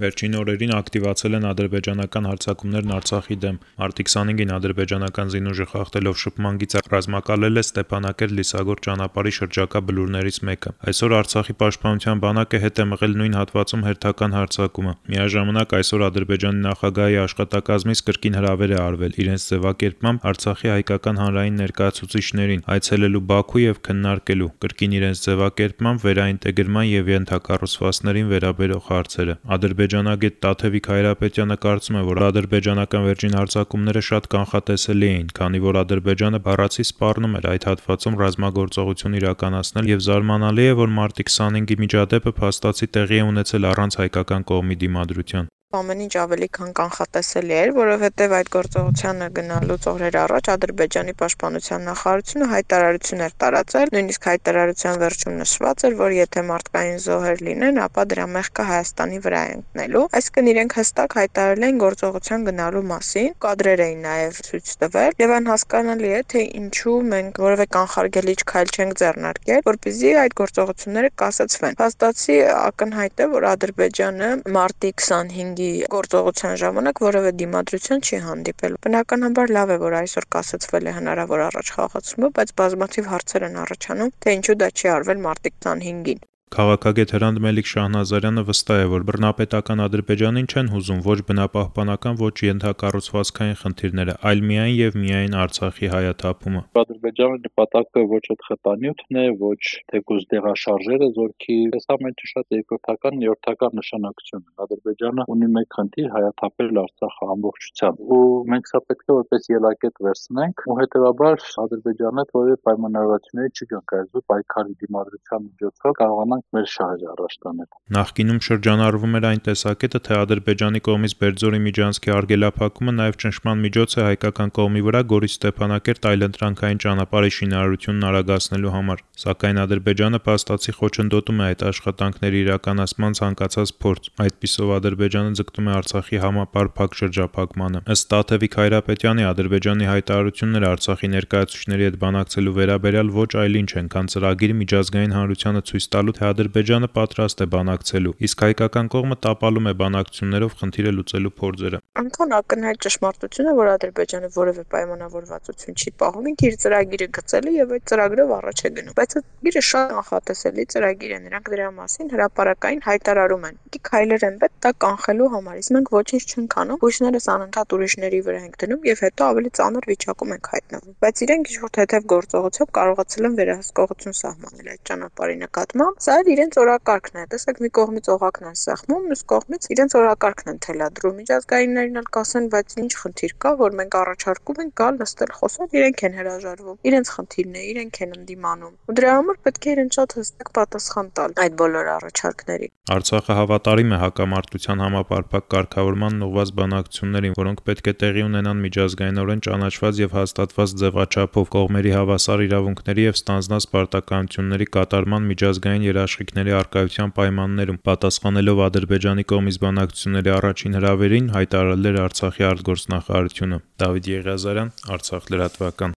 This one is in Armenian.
Վերջին օրերին ակտիվացել են ադրբեջանական հարձակումներն Արցախի դեմ։ Մարտի 25-ին ադրբեջանական զինուժը խախտելով շփման գիծը ռազմակալել է Ստեփանակերտ-Լիսագոր ճանապարհի շրջակա բլուրներից մեկը։ Այսօր Արցախի պաշտպանության բանակը հետ է մղել նույն հատվածում հերթական հարձակումը։ Միաժամանակ այսօր Ադրբեջանի նախագահի աշխատակազմից կրկին հրավեր է արվել իրենց ձևակերպմամբ Արցախի հայկական հանրային ներկայացուցիչներին այցելելու Բաքու եւ քննարկելու կրկին իրենց ձևակերպմամբ վերաինտեգրման եւ ենթակառուցվածքներին վերաբերող հարցերը։ Ադրբեջանագետ Տաթևիկ Հայրապետյանը կարծում է, որ ադրբեջանական վերջին հարձակումները շատ կանխատեսելի էին, քանի որ Ադրբեջանը բառացի սպառնում էր այդ հատվածում ռազմագործողություն իրականացնել եւ զարմանալի է, որ մարտի 25-ի միջադեպը փաստացի տեղի է ունեցել առանց հայկական կողմի դիմադրության ամեն ինչ ավելի քան կանխատեսելի էր, որովհետև այդ գործողությանը գնալուց օրեր առաջ Ադրբեջանի պաշտպանության նախարարությունը հայտարարություն էր տարածել, նույնիսկ հայտարարության վերջում նշված էր, որ եթե մարդկային զոհեր լինեն, ապա դրա մեղքը Հայաստանի վրա է ընկնելու։ Այսինքն իրենք հստակ հայտարարել են գործողության գնալու մասին, կադրեր էին նաև ցույց տվել, եւ անհասկանալի է, թե ինչու մենք որևէ կանխարգելիչ քայլ չենք ձեռնարկել, որպեսզի այդ գործողությունները կասեցվեն։ Փաստացի ակնհայտ է, որ Ադրբեջանը մարտի 25 բանակի գործողության ժամանակ որևէ դիմադրություն չի հանդիպել։ Բնականաբար լավ է, որ այսօր կասեցվել է հնարավոր առաջխաղացումը, բայց բազմաթիվ հարցեր են առաջանում, թե ինչու դա չի արվել մարտի 25-ին։ Քաղաքագետ Հրանտ Մելիք Շահնազարյանը վստահ է, որ բռնապետական Ադրբեջանին չեն հուզում ոչ բնապահպանական, ոչ ենթակառուցվածքային խնդիրները, այլ միայն եւ միայն Արցախի հայաթափումը։ Ադրբեջանի նպատակը ոչ այդ խտանյութն է, ոչ թեկուզ դեղաշարժերը զորքի, այս ամենը շատ երկրորդական, երրորդական նշանակություն ունի։ Ադրբեջանը ունի մեկ խնդիր հայաթափել Արցախը ամբողջությամբ։ Ու մենք սա պետք է որպես ելակետ վերցնենք, ու հետեւաբար Ադրբեջանը որևէ պայմանավորվածությունների չգանք, այլ պայքարի դիմադրության միջոցով կարողանան ենք մեր շահերը առաջ տանել։ Նախկինում շրջանառվում էր այն տեսակետը, թե Ադրբեջանի կողմից Բերձորի միջանցքի արգելափակումը նաև ճնշման միջոց է հայկական կողմի վրա Գորիս Ստեփանակերտ այլընտրանքային ճանապարհի շինարարությունն արագացնելու համար, սակայն Ադրբեջանը փաստացի խոչընդոտում է այդ աշխատանքների իրականացման ցանկացած փորձ։ Այդպիսով Ադրբեջանը ձգտում է Արցախի համապարփակ շրջափակմանը։ Ըստ Տաթևիկ Հայրապետյանի Ադրբեջանի հայտարարությունները Արցախի ներկայացուցիչների հետ բանակցելու վերաբերյալ ոչ այլ ինչ են, քան ծրագիր միջազգային հանրությանը ցույց տալու, թե Ադրբեջանը պատրաստ է բանակցելու, իսկ հայկական կողմը տապալում է բանակցություններով խնդիրը լուծելու փորձերը։ Անկան ակնհայտ ճշմարտություն է, որ Ադրբեջանը որևէ պայմանավորվածություն չի պահում, ինքը իր ծրագիրը գծել է եւ այդ ծրագրով առաջ է գնում։ Բայց այդ ծրագիրը շատ անխատեսելի ծրագիր է, նրանք դրա մասին հրաապարակային հայտարարում են։ Ինչ քայլեր են պետք դա կանխելու համար, իսկ մենք ոչինչ չենք անում, հույսներս անընդհատ ուրիշների վրա ենք դնում եւ հետո ավելի ծանր վիճակում ենք հայտնվում։ Բայց իրենք ինչ-որ թեթև գործողությամբ կարողացել են վերահսկողություն սահմանել այդ ճանապարհի նկատմամբ։ Սա էլ իրենց օրակարգն է։ Տեսեք, մի կողմից օղակն են սեղմում, մյուս կողմից իրենց օրակարգն են թելադրում։ Միջազգայիններն էլ կասեն, բայց ինչ խնդիր կա, որ մենք առաջարկում ենք գալ նստել խոսալ, իրենք են հրաժարվում։ Իրենց խնդիրն է, իրենք են ընդդիմանում։ Ու դրա համար պետք է իրենց շատ հստակ պատասխան տալ այդ բոլոր առաջարկներին։ Արցախը հավատարիմ է հակամարտության համապարփակ կարգավորման ուղղված բանակցություններին, որոնք պետք է տեղի ունենան միջազգայինորեն ճանաչված եւ հաստատված ձևաչափով կողմերի հավասար իրավունքների եւ ստանձնած պարտականությունների կատարման միջազգային երաշխիքների առկայության պայմաններում, պատասխանելով Ադրբեջանի կողմից բանակցությունների առաջին հրավերին հայտարարել էր Արցախի արտգործնախարարությունը։ Դավիթ Եղիազարյան, Արցախ լրատվական։